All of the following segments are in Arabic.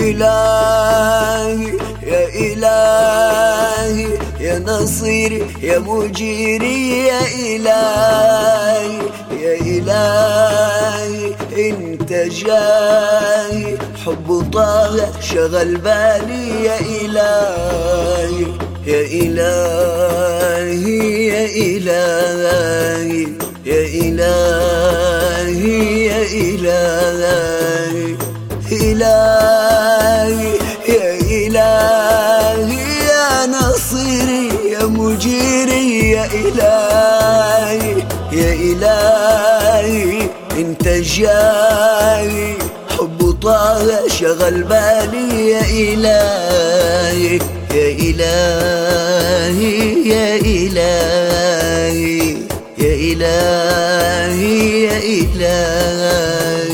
إلهي يا إلهي يا نصيري يا مجيري يا إلهي يا إلهي إنت جاي حب طه شغل بالي يا إلهي. يا إلهي يا إلهي يا إلهي يا إلهي إلهي يا إلهي يا نصيري يا مجيري يا إلهي يا إلهي أنت جاي. طه شغل بالي يا إلهي يا إلهي يا إلهي يا إلهي يا إلهي.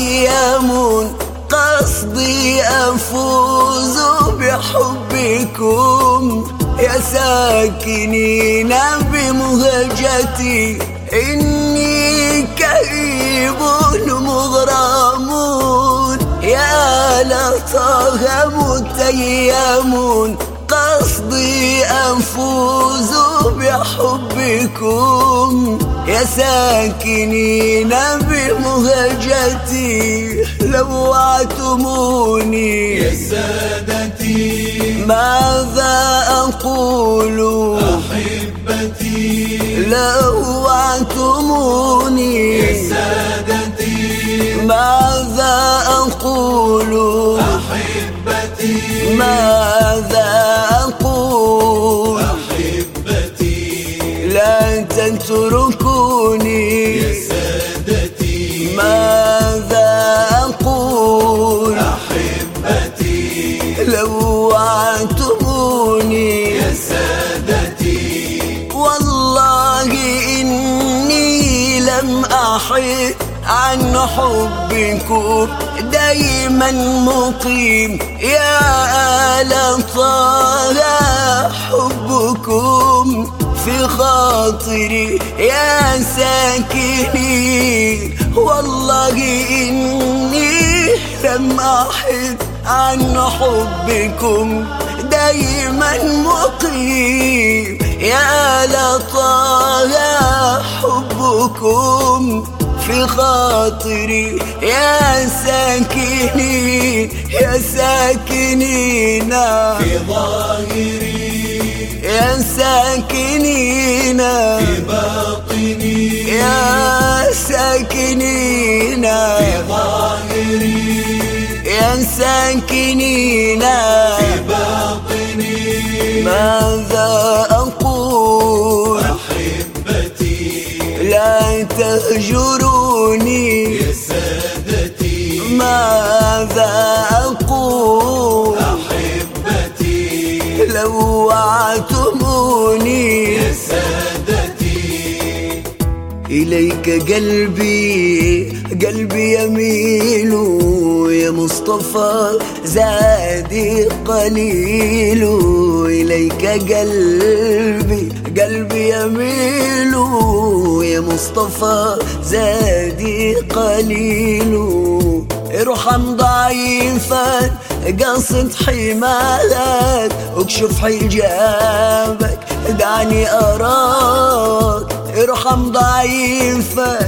متيم قصدي أفوز بحبكم. يا ساكنين بمهجتي إني كئيب مغرم. يا لطه متيم. قصدي أفوز بحبكم. يا ساكنين بمهجتي لوعتموني يا سادتي ماذا أقول؟ أحبتي. لوعتموني تتركوني يا سادتي. ماذا أقول؟ أحبتي. لوعتموني يا سادتي. والله إني لم أحد عن حبكم. دايما مقيم. يا آل طه حبكم. في خاطري يا ساكنين. والله إني لم أحد عن حبكم دايما مقيم. يا لطه حبكم في خاطري يا ساكنين. يا ساكنين. في ظاهري يا ساكنين. في باطني. يا ساكنين. في ظاهري. يا ساكنين. في باطني. ماذا أقول؟ أحبتي. لا تهجروني إليك قلبي قلبي يميل يا مصطفى زادي قليل. إليك قلبي قلبي يميل يا مصطفى زادي قليل. ارحم ضعيفا قصد حماك اكشف حجابك دعني أراك. ارحم ضعيفا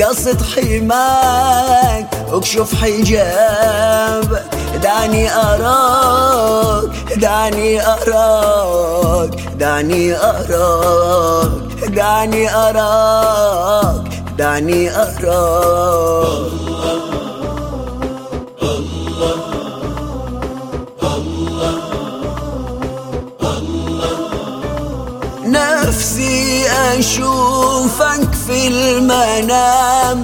قصد حماك اكشف حجابك. دعني أراك دعني أراك دعني أراك دعني أراك دعني أراك. نفسي أشوفك في المنام.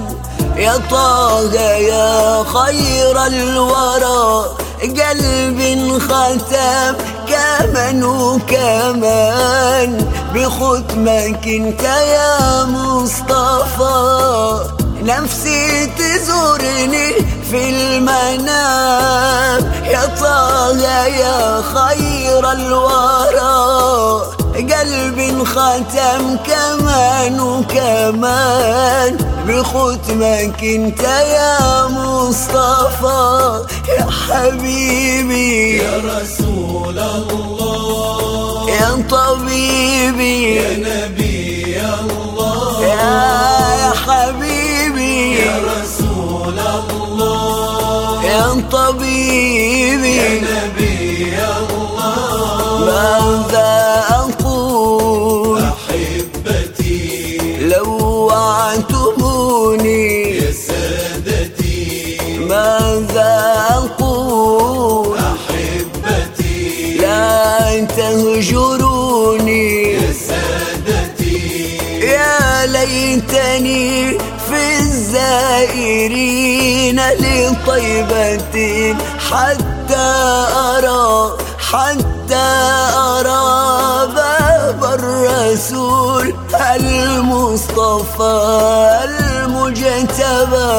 يا طه يا خير الورى. قلبي انختم كمان وكمان. بختمك انت يا مصطفى. نفسي تزورني في المنام. يا طه يا خير الورى. انختم كمان وكمان بختمك انت يا مصطفى يا حبيبي. يا رسول الله. يا طبيبي. يا نبي الله. يا حبيبي. يا رسول الله. يا طبيبي. يا نبي الله. ماذا يا سادتي ماذا أقول أحبتي لا تهجروني. يا سادتي يا ليتني في الزائرين لطيبة حتى أرى حتى أرى باب الرسول المصطفى المجتبى.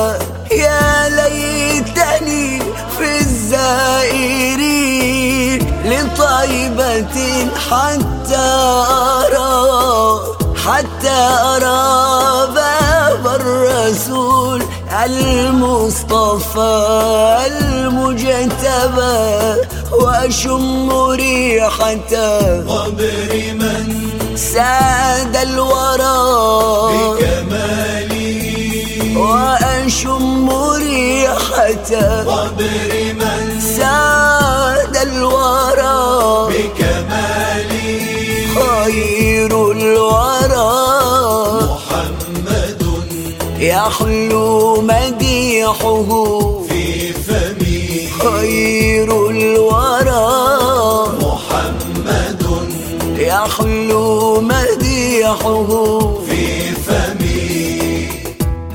يا ليتني في الزائرين لطيبة حتى أرى حتى أرى باب الرسول المصطفى المجتبى. وأشم ريحته قبر ساد الورى. بكمالي وأشم ريحته قبر من ساد الورى. بكمالي خير الورى. محمد يحلو مديحه. في فمي. خير الورى. يحلو مديحه. في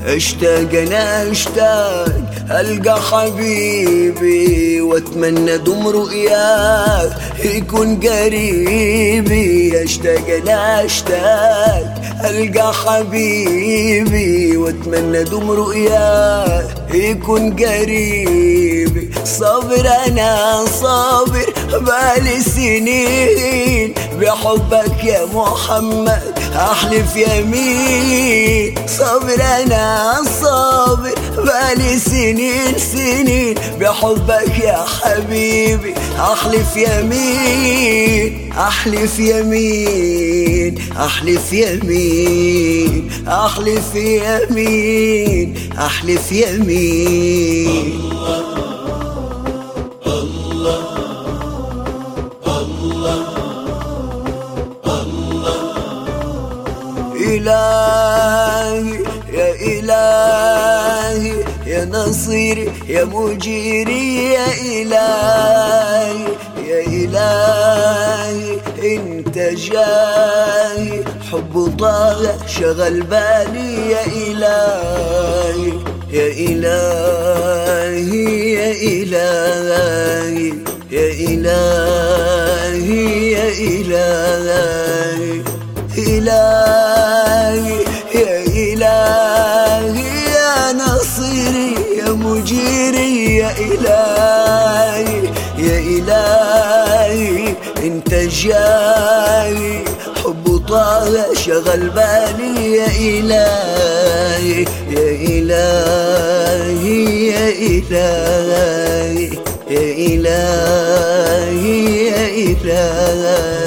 اشتاقنا اشتاق. ألقى حبيبي وأتمنى دم رؤياك. يكون قريبي. اشتاقنا اشتاق. ألقى حبيبي وأتمنى دم رؤياك. يكون قريبي. صبر أنا صابر. بالي سنين. بحبك يا محمد. أحلف يمين صبر أنا صابر بالي سنين سنين. بحبك يا حبيبي أحلف يمين أحلف يمين أحلف يمين أحلف يمين أحلف يمين. إلهي نصيري يا مجيري يا إلهي يا إلهي إنت جاي حب طه شغل بالي يا إلهي يا إلهي يا إلهي يا إلهي يا إلهي. إلهي. يا إلهي يا إلهي أنت جاي. حب طه شغل بالي يا إلهي يا إلهي يا إلهي يا إلهي يا إلهي.